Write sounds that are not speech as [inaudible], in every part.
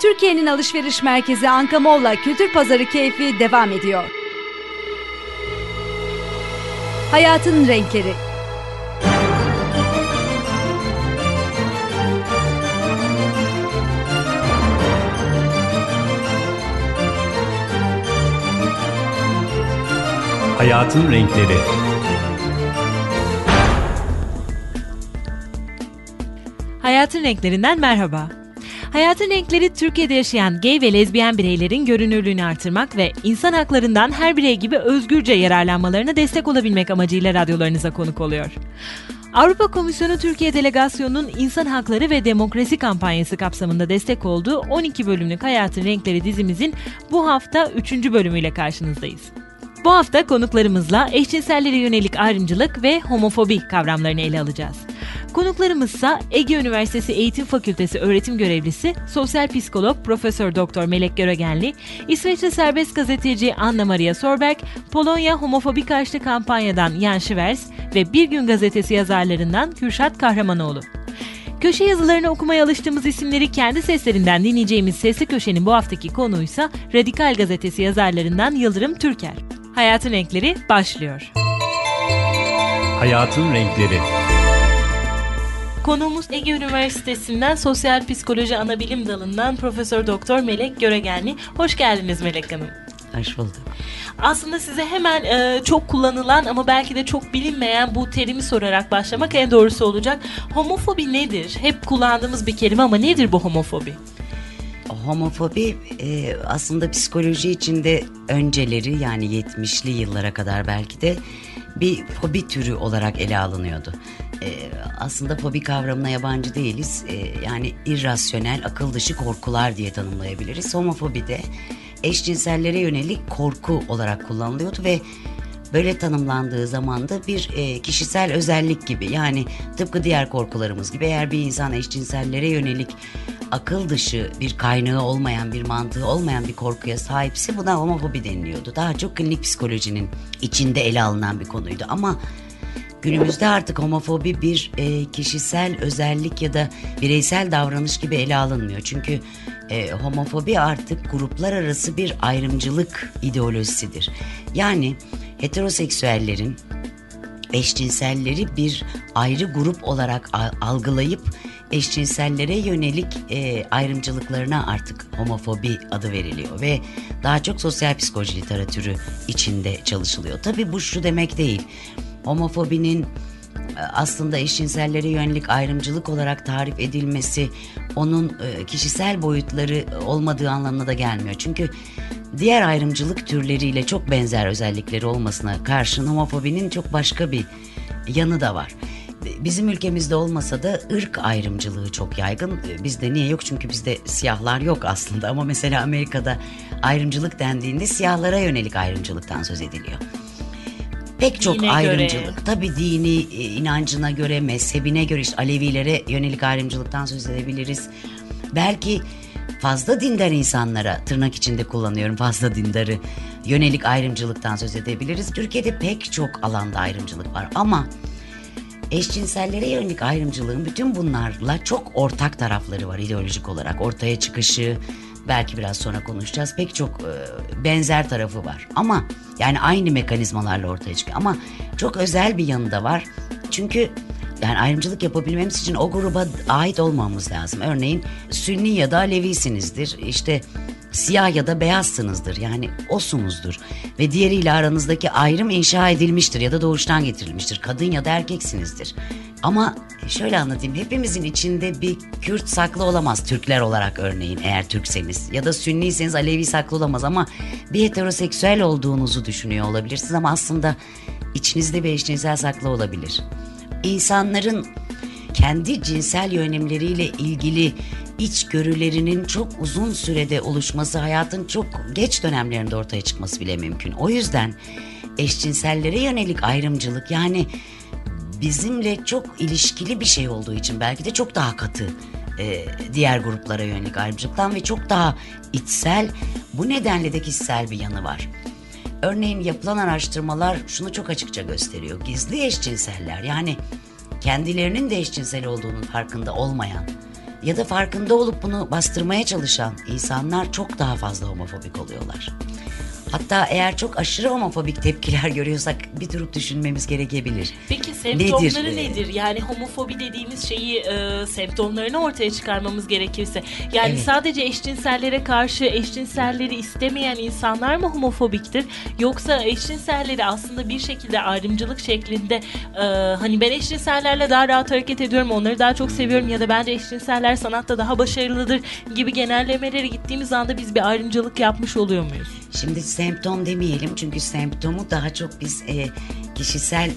Türkiye'nin alışveriş merkezi Ankamol'la kültür pazarı keyfi devam ediyor. Hayatın renkleri. Hayatın renkleri. Hayatın renklerinden merhaba. Hayatın renkleri Türkiye'de yaşayan gay ve lezbiyen bireylerin görünürlüğünü artırmak ve insan haklarından her birey gibi özgürce yararlanmalarına destek olabilmek amacıyla radyolarınıza konuk oluyor. Avrupa Komisyonu Türkiye Delegasyonu'nun İnsan Hakları ve Demokrasi kampanyası kapsamında destek olduğu 12 bölümlük Hayatın Renkleri dizimizin bu hafta 3. bölümüyle karşınızdayız. Bu hafta konuklarımızla eşcinsellere yönelik ayrımcılık ve homofobi kavramlarını ele alacağız. Konuklarımızsa Ege Üniversitesi Eğitim Fakültesi öğretim görevlisi, sosyal psikolog Profesör Doktor Melek Göregenli, İsveçli serbest gazeteci Anna Maria Sorberg, Polonya homofobi karşıtı kampanyadan Jan Schivers ve Bir Gün Gazetesi yazarlarından Kürşat Kahramanoğlu. Köşe yazılarını okumaya alıştığımız isimleri kendi seslerinden dinleyeceğimiz Sesli Köşe'nin bu haftaki konuysa Radikal Gazetesi yazarlarından Yıldırım Türker. Hayatın Renkleri başlıyor. Hayatın renkleri. Konuğumuz Ege Üniversitesi'nden Sosyal Psikoloji Anabilim Dalı'ndan Profesör Doktor Melek Göregenli. Hoş geldiniz Melek Hanım. Hoş bulduk. Aslında size hemen e, çok kullanılan ama belki de çok bilinmeyen bu terimi sorarak başlamak en doğrusu olacak. Homofobi nedir? Hep kullandığımız bir kelime ama nedir bu homofobi? Homofobi e, aslında psikoloji içinde önceleri yani 70'li yıllara kadar belki de bir fobi türü olarak ele alınıyordu. E, aslında fobi kavramına yabancı değiliz. E, yani irrasyonel, akıl dışı korkular diye tanımlayabiliriz. Homofobi de eşcinsellere yönelik korku olarak kullanılıyordu ve böyle tanımlandığı zaman da bir e, kişisel özellik gibi yani tıpkı diğer korkularımız gibi eğer bir insan eşcinsellere yönelik akıl dışı bir kaynağı olmayan bir mantığı olmayan bir korkuya sahipse buna homofobi deniliyordu. Daha çok klinik psikolojinin içinde ele alınan bir konuydu ama günümüzde artık homofobi bir e, kişisel özellik ya da bireysel davranış gibi ele alınmıyor. Çünkü e, homofobi artık gruplar arası bir ayrımcılık ideolojisidir. Yani heteroseksüellerin eşcinselleri bir ayrı grup olarak algılayıp eşcinsellere yönelik e, ayrımcılıklarına artık homofobi adı veriliyor ve daha çok sosyal psikoloji literatürü içinde çalışılıyor. Tabii bu şu demek değil. Homofobinin e, aslında eşcinsellere yönelik ayrımcılık olarak tarif edilmesi onun e, kişisel boyutları olmadığı anlamına da gelmiyor. Çünkü diğer ayrımcılık türleriyle çok benzer özellikleri olmasına karşın homofobinin çok başka bir yanı da var. Bizim ülkemizde olmasa da ırk ayrımcılığı çok yaygın. Bizde niye yok? Çünkü bizde siyahlar yok aslında ama mesela Amerika'da ayrımcılık dendiğinde siyahlara yönelik ayrımcılıktan söz ediliyor. Pek çok dine ayrımcılık. Göre. Tabii dini e, inancına göre, mezhebine göre işte Alevilere yönelik ayrımcılıktan söz edebiliriz. Belki fazla dindar insanlara tırnak içinde kullanıyorum fazla dindarı yönelik ayrımcılıktan söz edebiliriz. Türkiye'de pek çok alanda ayrımcılık var ama eşcinsellere yönelik ayrımcılığın bütün bunlarla çok ortak tarafları var ideolojik olarak. Ortaya çıkışı, belki biraz sonra konuşacağız. Pek çok e, benzer tarafı var. Ama yani aynı mekanizmalarla ortaya çıkıyor. Ama çok özel bir yanı da var. Çünkü yani ayrımcılık yapabilmemiz için o gruba ait olmamamız lazım. Örneğin Sünni ya da Alevisinizdir. İşte siyah ya da beyazsınızdır. Yani osunuzdur. Ve diğeriyle aranızdaki ayrım inşa edilmiştir ya da doğuştan getirilmiştir. Kadın ya da erkeksinizdir. Ama şöyle anlatayım. Hepimizin içinde bir Kürt saklı olamaz. Türkler olarak örneğin eğer Türkseniz. Ya da Sünniyseniz Alevi saklı olamaz ama bir heteroseksüel olduğunuzu düşünüyor olabilirsiniz. Ama aslında içinizde bir eşcinsel saklı olabilir. İnsanların kendi cinsel yönelimleriyle ilgili içgörülerinin çok uzun sürede oluşması, hayatın çok geç dönemlerinde ortaya çıkması bile mümkün. O yüzden eşcinsellere yönelik ayrımcılık yani bizimle çok ilişkili bir şey olduğu için belki de çok daha katı e, diğer gruplara yönelik ayrımcılıktan ve çok daha içsel bu nedenle de kişisel bir yanı var. Örneğin yapılan araştırmalar şunu çok açıkça gösteriyor. Gizli eşcinseller yani kendilerinin de eşcinsel olduğunun farkında olmayan ya da farkında olup bunu bastırmaya çalışan insanlar çok daha fazla homofobik oluyorlar. Hatta eğer çok aşırı homofobik tepkiler [laughs] görüyorsak bir durup düşünmemiz gerekebilir. Peki semptomları Nedir? nedir? Yani homofobi dediğimiz şeyi e, semptomlarını ortaya çıkarmamız gerekirse. Yani Evet. sadece eşcinsellere karşı eşcinselleri istemeyen insanlar mı homofobiktir? Yoksa eşcinselleri aslında bir şekilde ayrımcılık şeklinde e, hani ben eşcinsellerle daha rahat hareket ediyorum, onları daha çok seviyorum ya da bence eşcinseller sanatta daha başarılıdır gibi genellemelere gittiğimiz anda biz bir ayrımcılık yapmış oluyor muyuz? Şimdi semptom demeyelim çünkü semptomu daha çok biz e, kişisel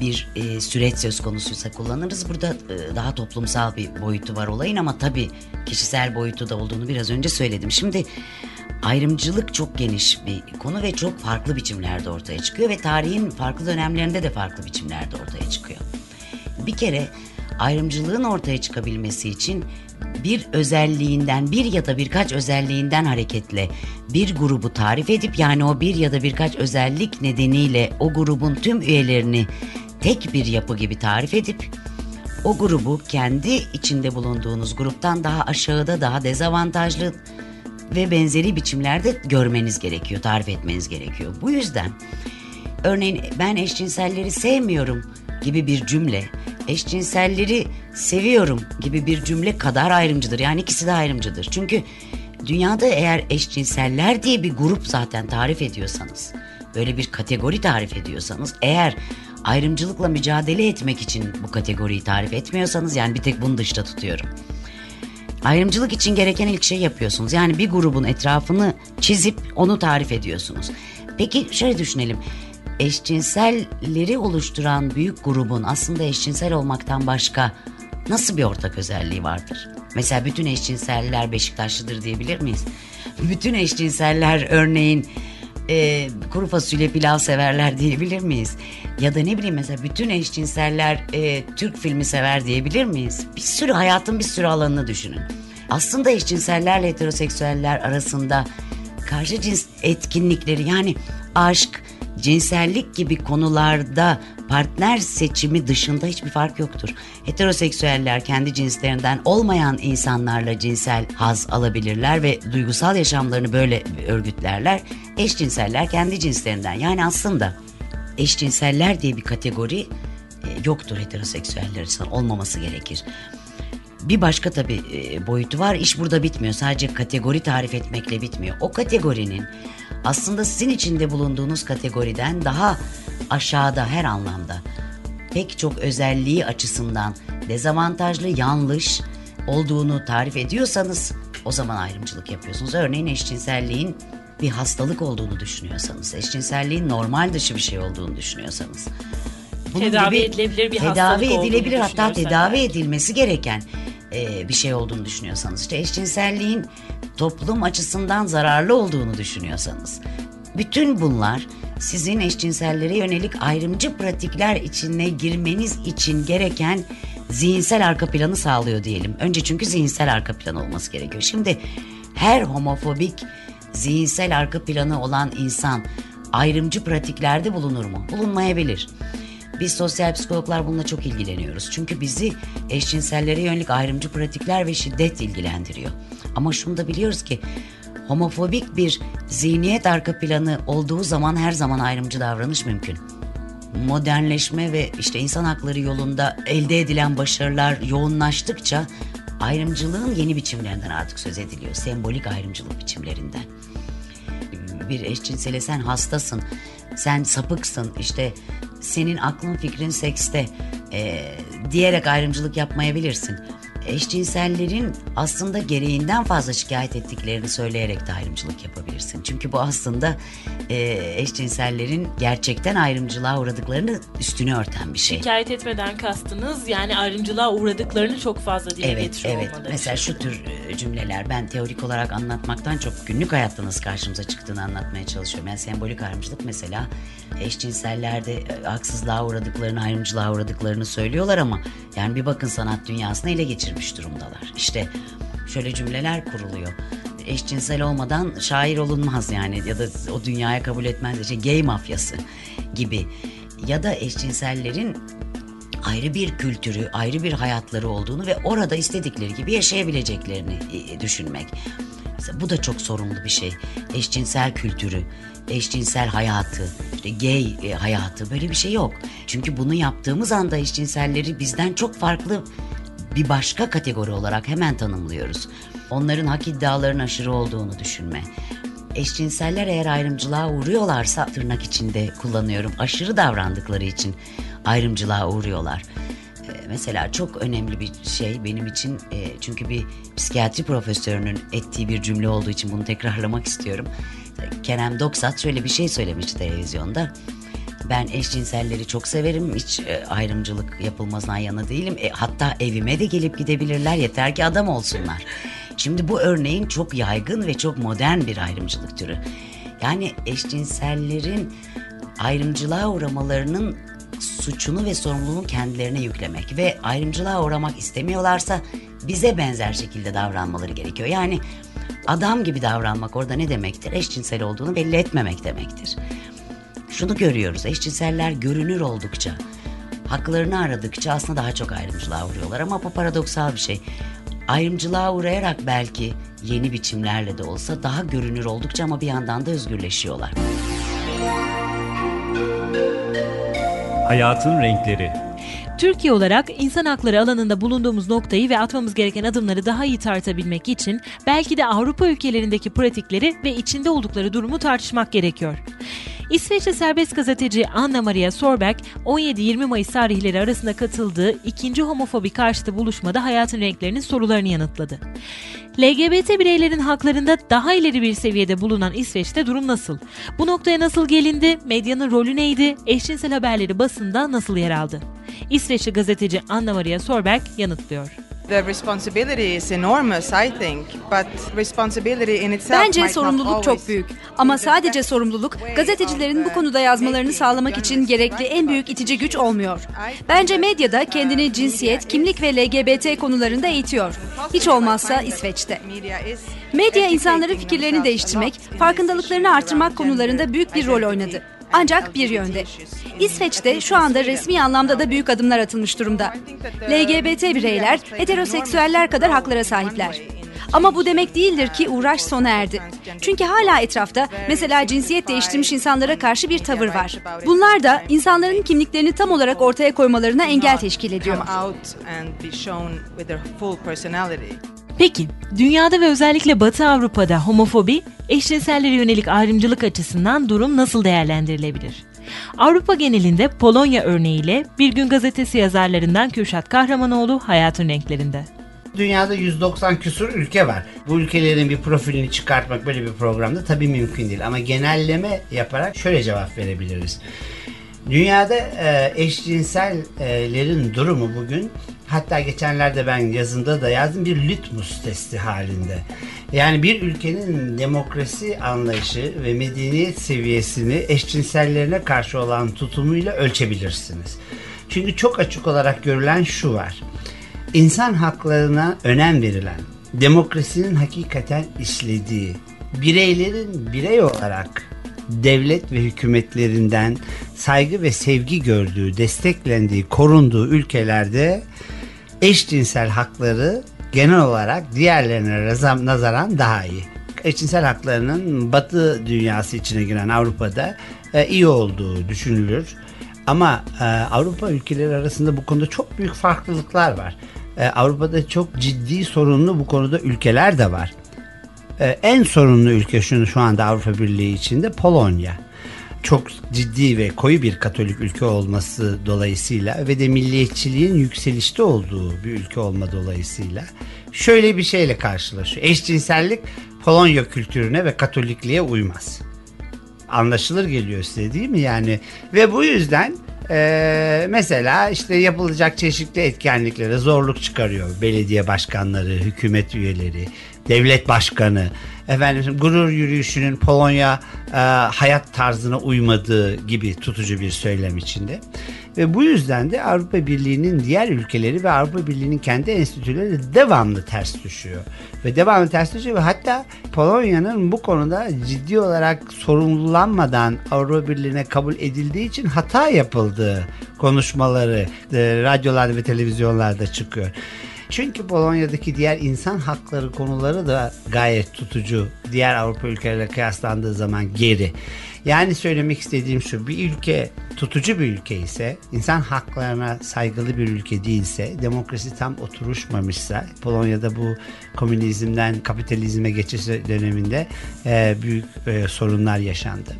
bir e, süreç söz konusuysa kullanırız. Burada e, daha toplumsal bir boyutu var olayın ama tabii kişisel boyutu da olduğunu biraz önce söyledim. Şimdi ayrımcılık çok geniş bir konu ve çok farklı biçimlerde ortaya çıkıyor ve tarihin farklı dönemlerinde de farklı biçimlerde ortaya çıkıyor. Bir kere ayrımcılığın ortaya çıkabilmesi için bir özelliğinden bir ya da birkaç özelliğinden hareketle bir grubu tarif edip yani o bir ya da birkaç özellik nedeniyle o grubun tüm üyelerini tek bir yapı gibi tarif edip o grubu kendi içinde bulunduğunuz gruptan daha aşağıda daha dezavantajlı ve benzeri biçimlerde görmeniz gerekiyor, tarif etmeniz gerekiyor. Bu yüzden örneğin ben eşcinselleri sevmiyorum gibi bir cümle, eşcinselleri seviyorum gibi bir cümle kadar ayrımcıdır. Yani ikisi de ayrımcıdır. Çünkü dünyada eğer eşcinseller diye bir grup zaten tarif ediyorsanız, böyle bir kategori tarif ediyorsanız, eğer ayrımcılıkla mücadele etmek için bu kategoriyi tarif etmiyorsanız yani bir tek bunu dışta tutuyorum. Ayrımcılık için gereken ilk şey yapıyorsunuz. Yani bir grubun etrafını çizip onu tarif ediyorsunuz. Peki şöyle düşünelim. Eşcinselleri oluşturan büyük grubun aslında eşcinsel olmaktan başka nasıl bir ortak özelliği vardır? Mesela bütün eşcinseller Beşiktaşlıdır diyebilir miyiz? Bütün eşcinseller örneğin e, kuru fasulye pilav severler diyebilir miyiz? Ya da ne bileyim mesela bütün eşcinseller e, Türk filmi sever diyebilir miyiz? Bir sürü hayatın bir sürü alanını düşünün. Aslında eşcinsellerle heteroseksüeller arasında karşı cins etkinlikleri yani aşk, cinsellik gibi konularda partner seçimi dışında hiçbir fark yoktur. Heteroseksüeller kendi cinslerinden olmayan insanlarla cinsel haz alabilirler ve duygusal yaşamlarını böyle örgütlerler. Eşcinseller kendi cinslerinden yani aslında eşcinseller diye bir kategori e, yoktur heteroseksüeller için olmaması gerekir. Bir başka tabii e, boyutu var. İş burada bitmiyor. Sadece kategori tarif etmekle bitmiyor. O kategorinin aslında sizin içinde bulunduğunuz kategoriden daha aşağıda her anlamda pek çok özelliği açısından dezavantajlı, yanlış olduğunu tarif ediyorsanız o zaman ayrımcılık yapıyorsunuz. Örneğin eşcinselliğin bir hastalık olduğunu düşünüyorsanız, eşcinselliğin normal dışı bir şey olduğunu düşünüyorsanız. bunun Tedavi edilebilir bir tedavi edilebilir hatta tedavi eğer. edilmesi gereken e, bir şey olduğunu düşünüyorsanız işte eşcinselliğin toplum açısından zararlı olduğunu düşünüyorsanız bütün bunlar sizin eşcinsellere yönelik ayrımcı pratikler içine girmeniz için gereken zihinsel arka planı sağlıyor diyelim. Önce çünkü zihinsel arka plan olması gerekiyor. Şimdi her homofobik zihinsel arka planı olan insan ayrımcı pratiklerde bulunur mu? Bulunmayabilir. Biz sosyal psikologlar bununla çok ilgileniyoruz. Çünkü bizi eşcinsellere yönelik ayrımcı pratikler ve şiddet ilgilendiriyor. Ama şunu da biliyoruz ki homofobik bir zihniyet arka planı olduğu zaman her zaman ayrımcı davranış mümkün. Modernleşme ve işte insan hakları yolunda elde edilen başarılar yoğunlaştıkça ayrımcılığın yeni biçimlerinden artık söz ediliyor. Sembolik ayrımcılık biçimlerinden bir eşcinsele sen hastasın, sen sapıksın, işte senin aklın fikrin sekste e, diyerek ayrımcılık yapmayabilirsin. Eşcinsellerin aslında gereğinden fazla şikayet ettiklerini söyleyerek de ayrımcılık yapabilirsin. Çünkü bu aslında e, eşcinsellerin gerçekten ayrımcılığa uğradıklarını üstüne örten bir şey. Şikayet etmeden kastınız yani ayrımcılığa uğradıklarını çok fazla dile Evet, getiriyor evet. olmaları. Mesela şu tür e, cümleler ben teorik olarak anlatmaktan çok günlük hayatta nasıl karşımıza çıktığını anlatmaya çalışıyorum. Yani sembolik ayrımcılık mesela eşcinsellerde e, haksızlığa uğradıklarını, ayrımcılığa uğradıklarını söylüyorlar ama yani bir bakın sanat dünyasını ele geçirmiş durumdalar. İşte şöyle cümleler kuruluyor. Eşcinsel olmadan şair olunmaz yani ya da o dünyaya kabul etmez. İşte gay mafyası gibi ya da eşcinsellerin ayrı bir kültürü, ayrı bir hayatları olduğunu ve orada istedikleri gibi yaşayabileceklerini e, düşünmek. Mesela bu da çok sorumlu bir şey. Eşcinsel kültürü, eşcinsel hayatı, işte gay e, hayatı böyle bir şey yok. Çünkü bunu yaptığımız anda eşcinselleri bizden çok farklı bir başka kategori olarak hemen tanımlıyoruz. Onların hak iddialarının aşırı olduğunu düşünme. Eşcinseller eğer ayrımcılığa uğruyorlarsa tırnak içinde kullanıyorum. Aşırı davrandıkları için ayrımcılığa uğruyorlar. Ee, mesela çok önemli bir şey benim için e, çünkü bir psikiyatri profesörünün ettiği bir cümle olduğu için bunu tekrarlamak istiyorum. Kerem Doksat şöyle bir şey söylemişti televizyonda. Ben eşcinselleri çok severim. Hiç e, ayrımcılık yapılmasına yana değilim. E, hatta evime de gelip gidebilirler yeter ki adam olsunlar. Şimdi bu örneğin çok yaygın ve çok modern bir ayrımcılık türü. Yani eşcinsellerin ayrımcılığa uğramalarının suçunu ve sorumluluğunu kendilerine yüklemek ve ayrımcılığa uğramak istemiyorlarsa bize benzer şekilde davranmaları gerekiyor. Yani adam gibi davranmak orada ne demektir? Eşcinsel olduğunu belli etmemek demektir. Şunu görüyoruz eşcinseller görünür oldukça haklarını aradıkça aslında daha çok ayrımcılığa uğruyorlar ama bu paradoksal bir şey. Ayrımcılığa uğrayarak belki yeni biçimlerle de olsa daha görünür oldukça ama bir yandan da özgürleşiyorlar. Hayatın Renkleri Türkiye olarak insan hakları alanında bulunduğumuz noktayı ve atmamız gereken adımları daha iyi tartabilmek için belki de Avrupa ülkelerindeki pratikleri ve içinde oldukları durumu tartışmak gerekiyor. İsveç'te serbest gazeteci Anna Maria Sorberg 17-20 Mayıs tarihleri arasında katıldığı ikinci homofobi karşıtı buluşmada hayatın renklerinin sorularını yanıtladı. LGBT bireylerin haklarında daha ileri bir seviyede bulunan İsveç'te durum nasıl? Bu noktaya nasıl gelindi? Medyanın rolü neydi? Eşcinsel haberleri basında nasıl yer aldı? İsveçli gazeteci Anna Maria Sorberg yanıtlıyor. Bence sorumluluk çok büyük. Ama sadece sorumluluk gazetecilerin bu konuda yazmalarını sağlamak için gerekli en büyük itici güç olmuyor. Bence medyada kendini cinsiyet, kimlik ve LGBT konularında eğitiyor. Hiç olmazsa İsveç'te. Medya insanların fikirlerini değiştirmek, farkındalıklarını artırmak konularında büyük bir rol oynadı. Ancak bir yönde. İsveç'te şu anda resmi anlamda da büyük adımlar atılmış durumda. LGBT bireyler heteroseksüeller kadar haklara sahipler. Ama bu demek değildir ki uğraş sona erdi. Çünkü hala etrafta mesela cinsiyet değiştirmiş insanlara karşı bir tavır var. Bunlar da insanların kimliklerini tam olarak ortaya koymalarına engel teşkil ediyor. Peki, dünyada ve özellikle Batı Avrupa'da homofobi, eşcinsellere yönelik ayrımcılık açısından durum nasıl değerlendirilebilir? Avrupa genelinde Polonya örneğiyle Bir Gün Gazetesi yazarlarından Kürşat Kahramanoğlu hayatın renklerinde. Dünyada 190 küsur ülke var. Bu ülkelerin bir profilini çıkartmak böyle bir programda tabii mümkün değil. Ama genelleme yaparak şöyle cevap verebiliriz. Dünyada e, eşcinsellerin durumu bugün hatta geçenlerde ben yazımda da yazdım bir litmus testi halinde. Yani bir ülkenin demokrasi anlayışı ve medeniyet seviyesini eşcinsellerine karşı olan tutumuyla ölçebilirsiniz. Çünkü çok açık olarak görülen şu var. İnsan haklarına önem verilen, demokrasinin hakikaten işlediği, bireylerin birey olarak devlet ve hükümetlerinden saygı ve sevgi gördüğü, desteklendiği, korunduğu ülkelerde eşcinsel hakları genel olarak diğerlerine nazaran daha iyi. Eşcinsel haklarının batı dünyası içine giren Avrupa'da e, iyi olduğu düşünülür. Ama e, Avrupa ülkeleri arasında bu konuda çok büyük farklılıklar var. E, Avrupa'da çok ciddi sorunlu bu konuda ülkeler de var. E, en sorunlu ülke şunu şu anda Avrupa Birliği içinde Polonya çok ciddi ve koyu bir Katolik ülke olması dolayısıyla ve de milliyetçiliğin yükselişte olduğu bir ülke olma dolayısıyla şöyle bir şeyle karşılaşıyor. Eşcinsellik Polonya kültürüne ve Katolikliğe uymaz. Anlaşılır geliyor size değil mi yani? Ve bu yüzden ee, mesela işte yapılacak çeşitli etkinliklere zorluk çıkarıyor belediye başkanları, hükümet üyeleri, devlet başkanı, efendim gurur yürüyüşünün Polonya e, hayat tarzına uymadığı gibi tutucu bir söylem içinde. Ve bu yüzden de Avrupa Birliği'nin diğer ülkeleri ve Avrupa Birliği'nin kendi enstitüleri devamlı ters düşüyor. Ve devamlı ters düşüyor ve hatta Polonya'nın bu konuda ciddi olarak sorumlulanmadan Avrupa Birliği'ne kabul edildiği için hata yapıldığı konuşmaları e, radyolarda ve televizyonlarda çıkıyor. Çünkü Polonya'daki diğer insan hakları konuları da gayet tutucu. Diğer Avrupa ülkeleriyle kıyaslandığı zaman geri. Yani söylemek istediğim şu bir ülke tutucu bir ülke ise insan haklarına saygılı bir ülke değilse demokrasi tam oturuşmamışsa Polonya'da bu komünizmden kapitalizme geçiş döneminde e, büyük e, sorunlar yaşandı.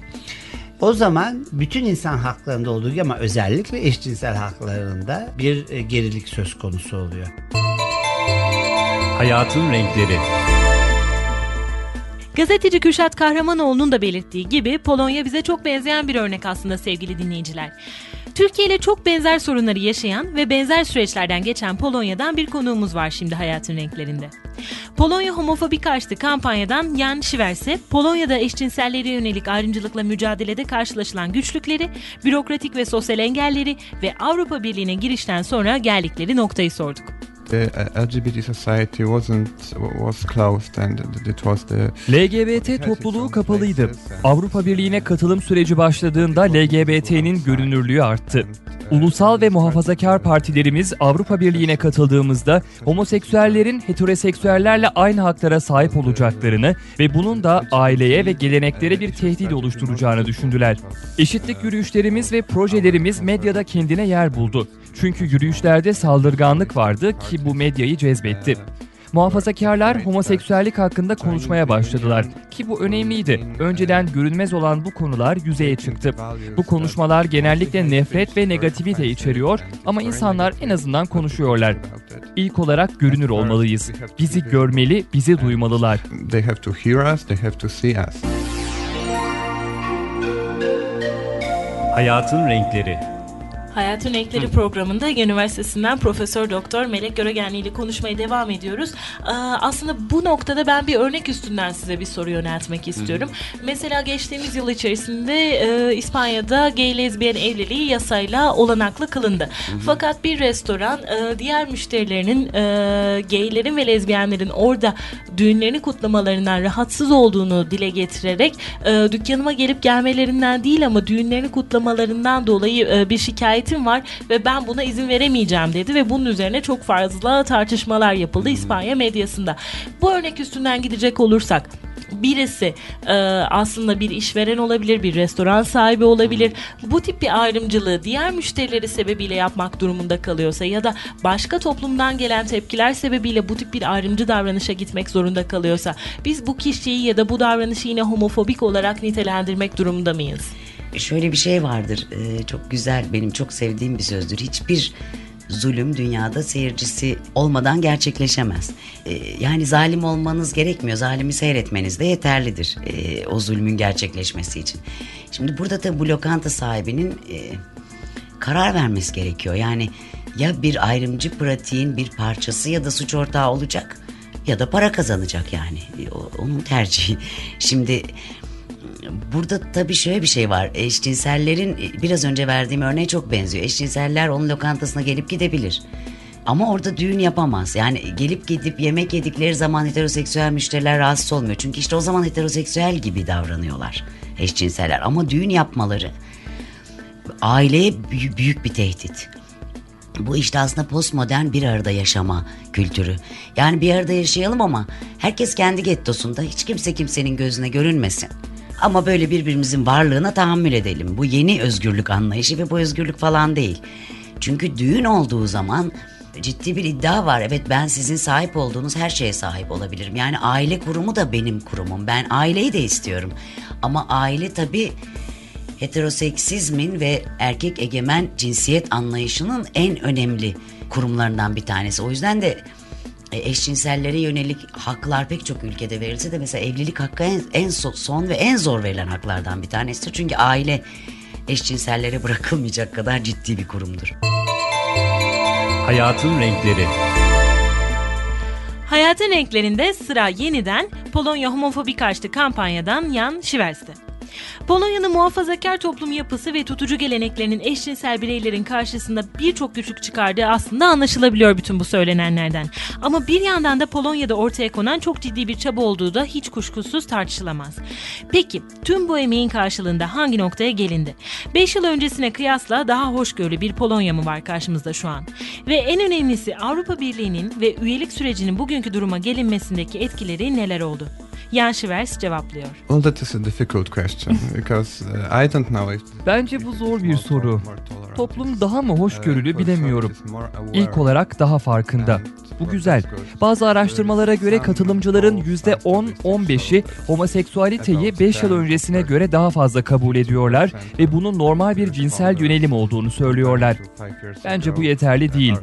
O zaman bütün insan haklarında olduğu gibi ama özellikle eşcinsel haklarında bir e, gerilik söz konusu oluyor. Hayatın Renkleri Gazeteci Kürşat Kahramanoğlu'nun da belirttiği gibi Polonya bize çok benzeyen bir örnek aslında sevgili dinleyiciler. Türkiye ile çok benzer sorunları yaşayan ve benzer süreçlerden geçen Polonya'dan bir konuğumuz var şimdi hayatın renklerinde. Polonya homofobi karşıtı kampanyadan Jan Şiverse, Polonya'da eşcinsellere yönelik ayrımcılıkla mücadelede karşılaşılan güçlükleri, bürokratik ve sosyal engelleri ve Avrupa Birliği'ne girişten sonra geldikleri noktayı sorduk the uh, LGBT society wasn't was closed and it was the LGBT topluluğu kapalıydı. Avrupa Birliği'ne katılım süreci başladığında LGBT'nin görünürlüğü arttı. Ulusal ve muhafazakar partilerimiz Avrupa Birliği'ne katıldığımızda homoseksüellerin heteroseksüellerle aynı haklara sahip olacaklarını ve bunun da aileye ve geleneklere bir tehdit oluşturacağını düşündüler. Eşitlik yürüyüşlerimiz ve projelerimiz medyada kendine yer buldu. Çünkü yürüyüşlerde saldırganlık vardı ki bu medyayı cezbetti. Muhafazakarlar homoseksüellik hakkında konuşmaya başladılar ki bu önemliydi. Önceden görünmez olan bu konular yüzeye çıktı. Bu konuşmalar genellikle nefret ve negativite içeriyor ama insanlar en azından konuşuyorlar. İlk olarak görünür olmalıyız. Bizi görmeli, bizi duymalılar. They have to hear us, they have to see us. Hayatın Renkleri Hayatın Renkleri programında Ege Üniversitesi'nden Profesör Doktor Melek Göregenli ile konuşmaya devam ediyoruz. Ee, aslında bu noktada ben bir örnek üstünden size bir soru yöneltmek istiyorum. Hı hı. Mesela geçtiğimiz yıl içerisinde e, İspanya'da gay lezbiyen evliliği yasayla olanaklı kılındı. Hı hı. Fakat bir restoran e, diğer müşterilerinin e, gaylerin ve lezbiyenlerin orada düğünlerini kutlamalarından rahatsız olduğunu dile getirerek e, dükkanıma gelip gelmelerinden değil ama düğünlerini kutlamalarından dolayı e, bir şikayet şikayetim var ve ben buna izin veremeyeceğim dedi ve bunun üzerine çok fazla tartışmalar yapıldı İspanya medyasında. Bu örnek üstünden gidecek olursak birisi e, aslında bir işveren olabilir, bir restoran sahibi olabilir. Bu tip bir ayrımcılığı diğer müşterileri sebebiyle yapmak durumunda kalıyorsa ya da başka toplumdan gelen tepkiler sebebiyle bu tip bir ayrımcı davranışa gitmek zorunda kalıyorsa biz bu kişiyi ya da bu davranışı yine homofobik olarak nitelendirmek durumunda mıyız? Şöyle bir şey vardır. E, çok güzel, benim çok sevdiğim bir sözdür. Hiçbir zulüm dünyada seyircisi olmadan gerçekleşemez. E, yani zalim olmanız gerekmiyor. Zalimi seyretmeniz de yeterlidir e, o zulmün gerçekleşmesi için. Şimdi burada da bu lokanta sahibinin karar vermesi gerekiyor. Yani ya bir ayrımcı pratiğin bir parçası ya da suç ortağı olacak ya da para kazanacak yani. Onun tercihi. Şimdi burada tabii şöyle bir şey var. Eşcinsellerin biraz önce verdiğim örneğe çok benziyor. Eşcinseller onun lokantasına gelip gidebilir. Ama orada düğün yapamaz. Yani gelip gidip yemek yedikleri zaman heteroseksüel müşteriler rahatsız olmuyor. Çünkü işte o zaman heteroseksüel gibi davranıyorlar eşcinseller. Ama düğün yapmaları aileye büyük bir tehdit. Bu işte aslında postmodern bir arada yaşama kültürü. Yani bir arada yaşayalım ama herkes kendi gettosunda hiç kimse kimsenin gözüne görünmesin. Ama böyle birbirimizin varlığına tahammül edelim. Bu yeni özgürlük anlayışı ve bu özgürlük falan değil. Çünkü düğün olduğu zaman ciddi bir iddia var. Evet ben sizin sahip olduğunuz her şeye sahip olabilirim. Yani aile kurumu da benim kurumum. Ben aileyi de istiyorum. Ama aile tabii heteroseksizmin ve erkek egemen cinsiyet anlayışının en önemli kurumlarından bir tanesi. O yüzden de e, eşcinsellere yönelik haklar pek çok ülkede verilse de mesela evlilik hakkı en, en son ve en zor verilen haklardan bir tanesi. Çünkü aile eşcinsellere bırakılmayacak kadar ciddi bir kurumdur. Hayatın Renkleri Hayatın renklerinde sıra yeniden Polonya homofobi karşıtı kampanyadan Jan Şivers'te. Polonya'nın muhafazakar toplum yapısı ve tutucu geleneklerinin eşcinsel bireylerin karşısında birçok güçlük çıkardığı aslında anlaşılabiliyor bütün bu söylenenlerden. Ama bir yandan da Polonya'da ortaya konan çok ciddi bir çaba olduğu da hiç kuşkusuz tartışılamaz. Peki tüm bu emeğin karşılığında hangi noktaya gelindi? 5 yıl öncesine kıyasla daha hoşgörülü bir Polonya mı var karşımızda şu an? Ve en önemlisi Avrupa Birliği'nin ve üyelik sürecinin bugünkü duruma gelinmesindeki etkileri neler oldu? Jan Schivers cevaplıyor. Well, that is a difficult question [laughs] because uh, I don't know if Bence bu zor bir soru. Toplum daha mı hoşgörülü bilemiyorum. İlk olarak daha farkında. Bu güzel. Bazı araştırmalara göre katılımcıların %10-15'i homoseksüaliteyi 5 yıl öncesine göre daha fazla kabul ediyorlar ve bunun normal bir cinsel yönelim olduğunu söylüyorlar. Bence bu yeterli değil.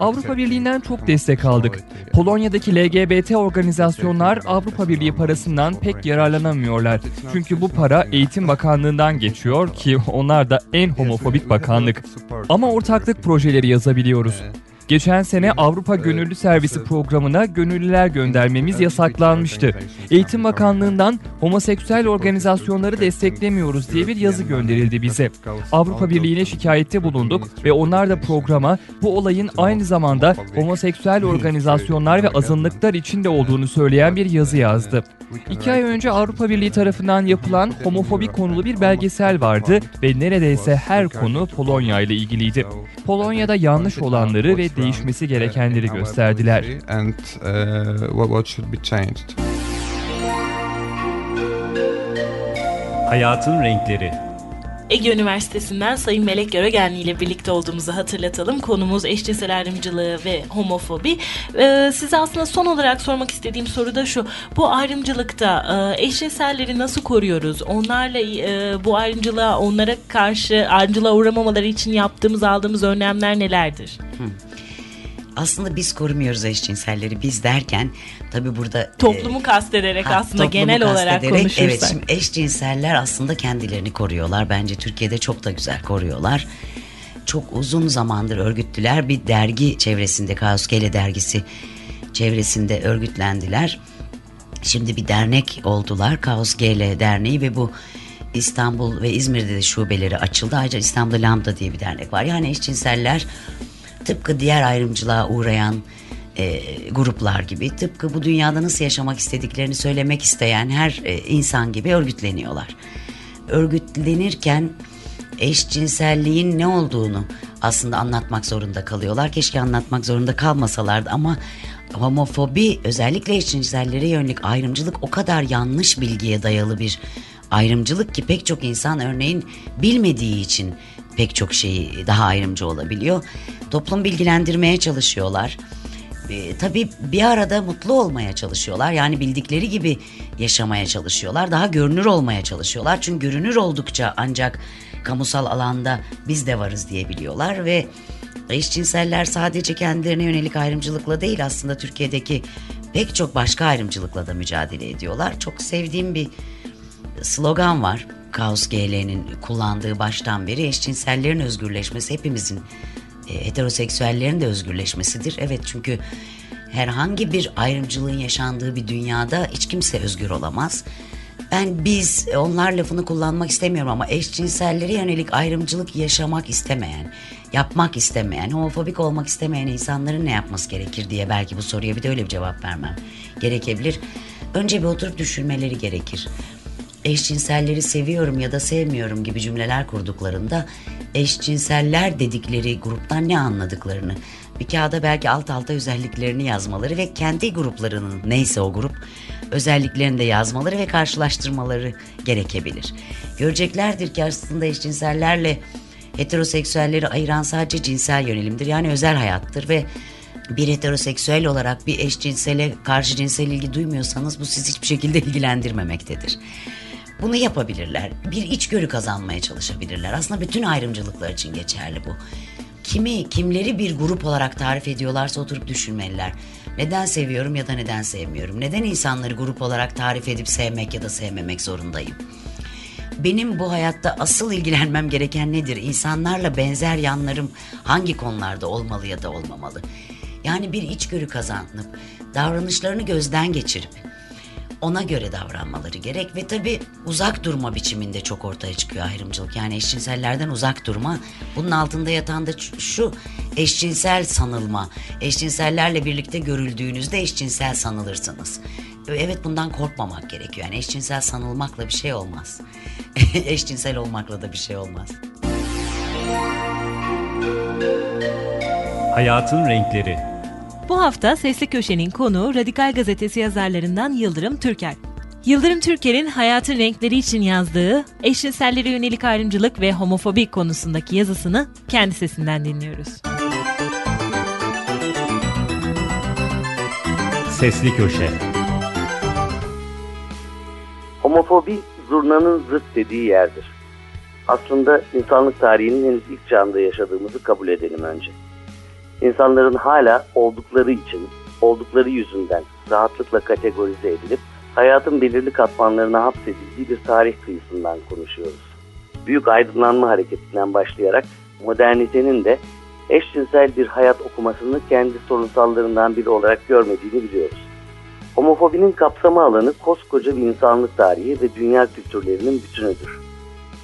Avrupa Birliği'nden çok destek aldık. Polonya'daki LGBT organizasyonlar Avrupa Birliği parasından pek yararlanamıyorlar. Çünkü bu para Eğitim Bakanlığı'ndan geçiyor ki onlar da en homofobik bakanlık. Ama ortaklık projeleri yazabiliyoruz. Geçen sene Avrupa Gönüllü Servisi programına gönüllüler göndermemiz yasaklanmıştı. Eğitim Bakanlığı'ndan homoseksüel organizasyonları desteklemiyoruz diye bir yazı gönderildi bize. Avrupa Birliği'ne şikayette bulunduk ve onlar da programa bu olayın aynı zamanda homoseksüel organizasyonlar ve azınlıklar içinde olduğunu söyleyen bir yazı yazdı. İki ay önce Avrupa Birliği tarafından yapılan homofobik konulu bir belgesel vardı ve neredeyse her konu Polonya ile ilgiliydi. Polonya'da yanlış olanları ve değişmesi gerekenleri gösterdiler. And uh, what should be changed. Hayatın Renkleri Ege Üniversitesi'nden Sayın Melek Göregenli ile birlikte olduğumuzu hatırlatalım. Konumuz eşcinsel ayrımcılığı ve homofobi. Ee, size aslında son olarak sormak istediğim soru da şu. Bu ayrımcılıkta e, eşcinselleri nasıl koruyoruz? Onlarla e, bu ayrımcılığa, onlara karşı ayrımcılığa uğramamaları için yaptığımız, aldığımız önlemler nelerdir? Hı. Aslında biz korumuyoruz eşcinselleri. Biz derken tabi burada... Toplumu e, kastederek ha, aslında genel olarak konuşursak. Evet şimdi eşcinseller aslında kendilerini koruyorlar. Bence Türkiye'de çok da güzel koruyorlar. Çok uzun zamandır örgütlüler bir dergi çevresinde Kaos Gele dergisi çevresinde örgütlendiler. Şimdi bir dernek oldular Kaos GL Derneği ve bu İstanbul ve İzmir'de de şubeleri açıldı. Ayrıca İstanbul'da Lambda diye bir dernek var. Yani eşcinseller tıpkı diğer ayrımcılığa uğrayan e, gruplar gibi tıpkı bu dünyada nasıl yaşamak istediklerini söylemek isteyen her e, insan gibi örgütleniyorlar. Örgütlenirken eşcinselliğin ne olduğunu aslında anlatmak zorunda kalıyorlar. Keşke anlatmak zorunda kalmasalardı ama homofobi özellikle eşcinsellere yönelik ayrımcılık o kadar yanlış bilgiye dayalı bir ayrımcılık ki pek çok insan örneğin bilmediği için pek çok şeyi daha ayrımcı olabiliyor. Toplum bilgilendirmeye çalışıyorlar. E, tabii bir arada mutlu olmaya çalışıyorlar. Yani bildikleri gibi yaşamaya çalışıyorlar. Daha görünür olmaya çalışıyorlar. Çünkü görünür oldukça ancak kamusal alanda biz de varız diyebiliyorlar ve eşcinseller sadece kendilerine yönelik ayrımcılıkla değil aslında Türkiye'deki pek çok başka ayrımcılıkla da mücadele ediyorlar. Çok sevdiğim bir slogan var. Kaos GL'nin kullandığı baştan beri eşcinsellerin özgürleşmesi hepimizin e, heteroseksüellerin de özgürleşmesidir. Evet çünkü herhangi bir ayrımcılığın yaşandığı bir dünyada hiç kimse özgür olamaz. Ben biz onlar lafını kullanmak istemiyorum ama eşcinsellere yönelik ayrımcılık yaşamak istemeyen, yapmak istemeyen, homofobik olmak istemeyen insanların ne yapması gerekir diye belki bu soruya bir de öyle bir cevap vermem gerekebilir. Önce bir oturup düşünmeleri gerekir eşcinselleri seviyorum ya da sevmiyorum gibi cümleler kurduklarında eşcinseller dedikleri gruptan ne anladıklarını bir kağıda belki alt alta özelliklerini yazmaları ve kendi gruplarının neyse o grup özelliklerini de yazmaları ve karşılaştırmaları gerekebilir. Göreceklerdir ki aslında eşcinsellerle heteroseksüelleri ayıran sadece cinsel yönelimdir yani özel hayattır ve bir heteroseksüel olarak bir eşcinsele karşı cinsel ilgi duymuyorsanız bu sizi hiçbir şekilde ilgilendirmemektedir. Bunu yapabilirler. Bir içgörü kazanmaya çalışabilirler. Aslında bütün ayrımcılıklar için geçerli bu. Kimi, kimleri bir grup olarak tarif ediyorlarsa oturup düşünmeliler. Neden seviyorum ya da neden sevmiyorum? Neden insanları grup olarak tarif edip sevmek ya da sevmemek zorundayım? Benim bu hayatta asıl ilgilenmem gereken nedir? İnsanlarla benzer yanlarım hangi konularda olmalı ya da olmamalı? Yani bir içgörü kazanıp davranışlarını gözden geçirip ona göre davranmaları gerek ve tabii uzak durma biçiminde çok ortaya çıkıyor ayrımcılık. Yani eşcinsellerden uzak durma. Bunun altında yatan da şu eşcinsel sanılma. Eşcinsellerle birlikte görüldüğünüzde eşcinsel sanılırsınız. Evet bundan korkmamak gerekiyor. Yani eşcinsel sanılmakla bir şey olmaz. [laughs] eşcinsel olmakla da bir şey olmaz. Hayatın Renkleri Bu hafta Sesli Köşe'nin konuğu Radikal Gazetesi yazarlarından Yıldırım Türker. Yıldırım Türker'in hayatın renkleri için yazdığı eşcinsellere yönelik ayrımcılık ve homofobi konusundaki yazısını kendi sesinden dinliyoruz. Sesli Köşe Homofobi zurnanın zırt dediği yerdir. Aslında insanlık tarihinin henüz ilk çağında yaşadığımızı kabul edelim önce. İnsanların hala oldukları için, oldukları yüzünden rahatlıkla kategorize edilip hayatın belirli katmanlarına hapsedildiği bir tarih kıyısından konuşuyoruz. Büyük aydınlanma hareketinden başlayarak modernitenin de eşcinsel bir hayat okumasını kendi sorunsallarından biri olarak görmediğini biliyoruz. Homofobinin kapsama alanı koskoca bir insanlık tarihi ve dünya kültürlerinin bütünüdür.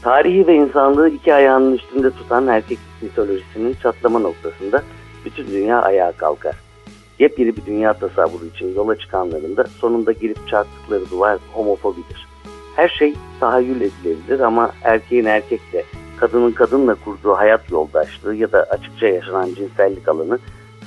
Tarihi ve insanlığı iki ayağının üstünde tutan erkek mitolojisinin çatlama noktasında bütün dünya ayağa kalkar. Yepyeni bir dünya tasavvuru için yola çıkanların da sonunda girip çarptıkları duvar homofobidir. Her şey tahayyül edilebilir ama erkeğin erkekle, kadının kadınla kurduğu hayat yoldaşlığı ya da açıkça yaşanan cinsellik alanı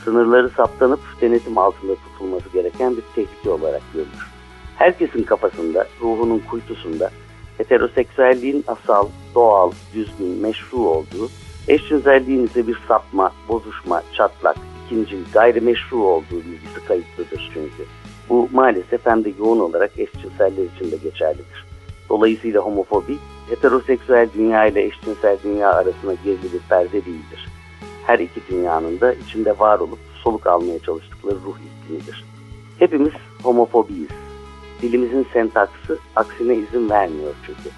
sınırları saptanıp denetim altında tutulması gereken bir tehlike olarak görülür. Herkesin kafasında, ruhunun kuytusunda heteroseksüelliğin asal, doğal, düzgün, meşru olduğu, eşcinselliğin ise bir sapma, bozuşma, çatlak, ikincil, gayrimeşru olduğu bilgisi kayıtlıdır çünkü. Bu maalesef hem de yoğun olarak eşcinseller için de geçerlidir. Dolayısıyla homofobi, heteroseksüel dünya ile eşcinsel dünya arasında gizli bir perde değildir. Her iki dünyanın da içinde var olup soluk almaya çalıştıkları ruh iklimidir. Hepimiz homofobiyiz. Dilimizin sentaksı aksine izin vermiyor çünkü.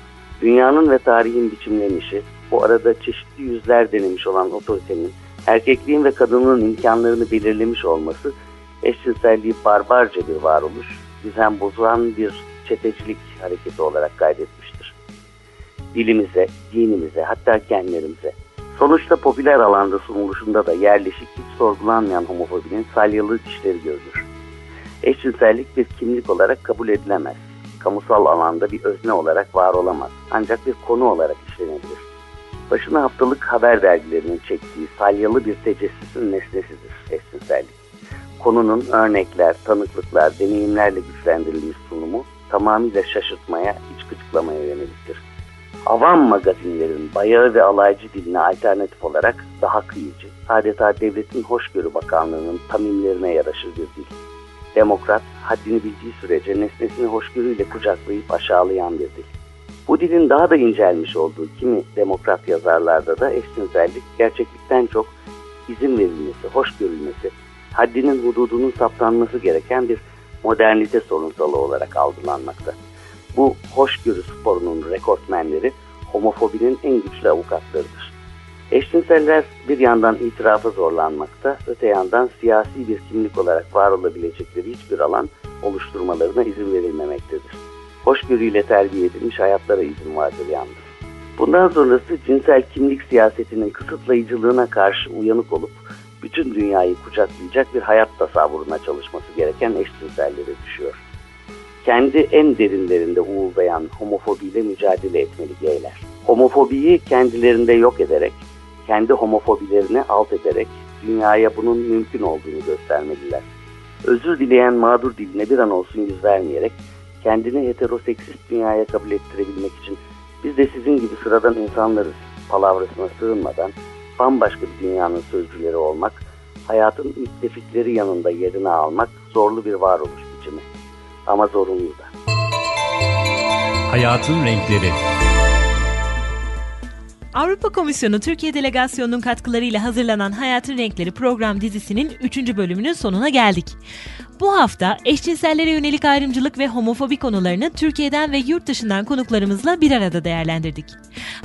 Dünyanın ve tarihin biçimlenişi, bu arada çeşitli yüzler denemiş olan otoritenin, erkekliğin ve kadının imkanlarını belirlemiş olması, eşcinselliği barbarca bir varoluş, düzen bozan bir çetecilik hareketi olarak kaydetmiştir. Dilimize, dinimize, hatta kendilerimize. Sonuçta popüler alanda sunuluşunda da yerleşik hiç sorgulanmayan homofobinin salyalı dişleri görülür. Eşcinsellik bir kimlik olarak kabul edilemez. Kamusal alanda bir özne olarak var olamaz. Ancak bir konu olarak işlenebilir. Başına haftalık haber dergilerinin çektiği salyalı bir tecessüsün nesnesidir eşcinsellik. Konunun örnekler, tanıklıklar, deneyimlerle güçlendirilmiş sunumu tamamıyla şaşırtmaya, iç gıcıklamaya yöneliktir. Avam magazinlerin bayağı ve alaycı diline alternatif olarak daha kıyıcı, adeta devletin hoşgörü bakanlığının tamimlerine yaraşır bir dil. Demokrat, haddini bildiği sürece nesnesini hoşgörüyle kucaklayıp aşağılayan bir dil. Bu dilin daha da incelmiş olduğu kimi demokrat yazarlarda da eşcinsellik gerçeklikten çok izin verilmesi, hoş görülmesi, haddinin hududunun saptanması gereken bir modernite sorunsalı olarak algılanmakta. Bu hoşgörü sporunun rekortmenleri homofobinin en güçlü avukatlarıdır. Eşcinseller bir yandan itirafa zorlanmakta, öte yandan siyasi bir kimlik olarak var olabilecekleri hiçbir alan oluşturmalarına izin verilmemektedir. Hoşgörüyle terbiye edilmiş hayatlara izin vardır yalnız. Bundan sonrası cinsel kimlik siyasetinin kısıtlayıcılığına karşı uyanık olup bütün dünyayı kucaklayacak bir hayat tasavvuruna çalışması gereken eşcinsellere düşüyor. Kendi en derinlerinde uğuldayan homofobiyle mücadele etmeli geyler. Homofobiyi kendilerinde yok ederek, kendi homofobilerini alt ederek dünyaya bunun mümkün olduğunu göstermeliler. Özür dileyen mağdur diline bir an olsun yüz vermeyerek kendini heteroseksist dünyaya kabul ettirebilmek için biz de sizin gibi sıradan insanlarız palavrasına sığınmadan bambaşka bir dünyanın sözcüleri olmak, hayatın müttefikleri yanında yerini almak zorlu bir varoluş biçimi. Ama zorunlu da. Hayatın Renkleri Avrupa Komisyonu Türkiye Delegasyonu'nun katkılarıyla hazırlanan Hayatın Renkleri program dizisinin 3. bölümünün sonuna geldik. Bu hafta eşcinsellere yönelik ayrımcılık ve homofobi konularını Türkiye'den ve yurt dışından konuklarımızla bir arada değerlendirdik.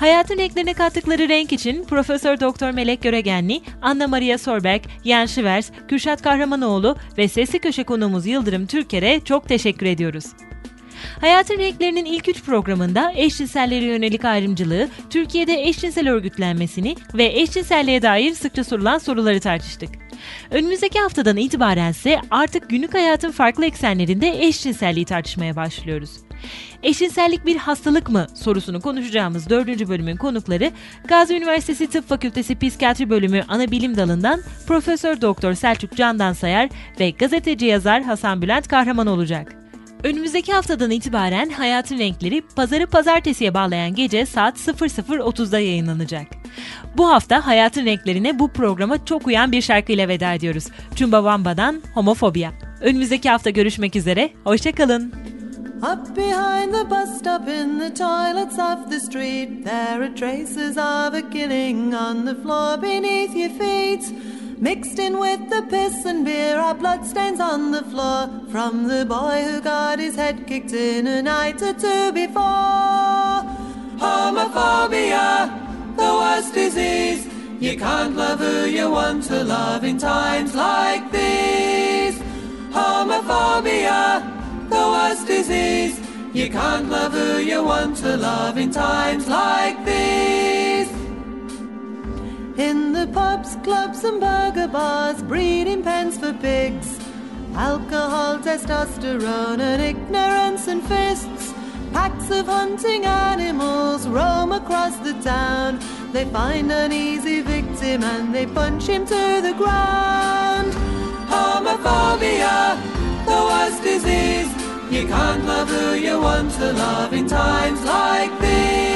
Hayatın renklerine kattıkları renk için Profesör Doktor Melek Göregenli, Anna Maria Sorberg, Jan Şivers, Kürşat Kahramanoğlu ve Sesli Köşe konuğumuz Yıldırım Türker'e çok teşekkür ediyoruz. Hayatın Renklerinin ilk üç programında eşcinsellere yönelik ayrımcılığı, Türkiye'de eşcinsel örgütlenmesini ve eşcinselliğe dair sıkça sorulan soruları tartıştık. Önümüzdeki haftadan itibaren ise artık günlük hayatın farklı eksenlerinde eşcinselliği tartışmaya başlıyoruz. Eşcinsellik bir hastalık mı sorusunu konuşacağımız dördüncü bölümün konukları Gazi Üniversitesi Tıp Fakültesi Psikiyatri Bölümü Ana Bilim Dalı'ndan Profesör Doktor Selçuk Candan Sayar ve gazeteci yazar Hasan Bülent Kahraman olacak. Önümüzdeki haftadan itibaren Hayatın Renkleri pazarı pazartesiye bağlayan gece saat 00.30'da yayınlanacak. Bu hafta Hayatın Renklerine bu programa çok uyan bir şarkıyla veda ediyoruz. Chumbawamba'dan Homofobia. Önümüzdeki hafta görüşmek üzere, hoşçakalın. Up behind the bus stop in the toilets of the street There are traces of a killing on the floor beneath your feet Mixed in with the piss and beer are bloodstains on the floor. From the boy who got his head kicked in a night or two before. Homophobia, the worst disease. You can't love who you want to love in times like these. Homophobia, the worst disease. You can't love who you want to love in times like these in the pubs, clubs, and burger bars, breeding pens for pigs. Alcohol, testosterone, and ignorance and fists. Packs of hunting animals roam across the town. They find an easy victim and they punch him to the ground. Homophobia, the worst disease. You can't love who you want to love in times like these.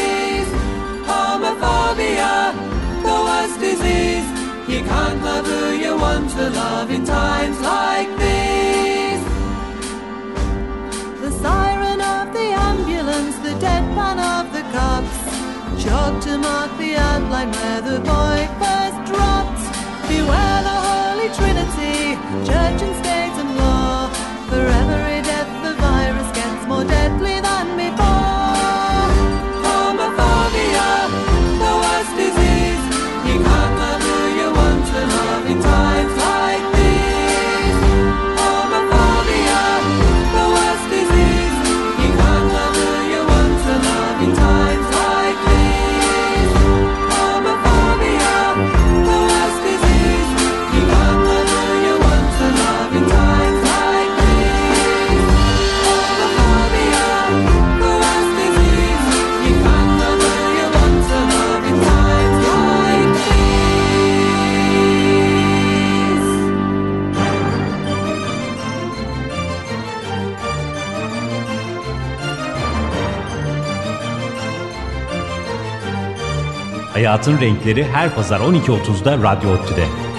You can't love who you want to love in times like these. The siren of the ambulance, the deadpan of the cops, chalk to mark the outline where the boy first dropped. Beware the Holy Trinity, Hayatın Renkleri her pazar 12.30'da Radyo Otü'de.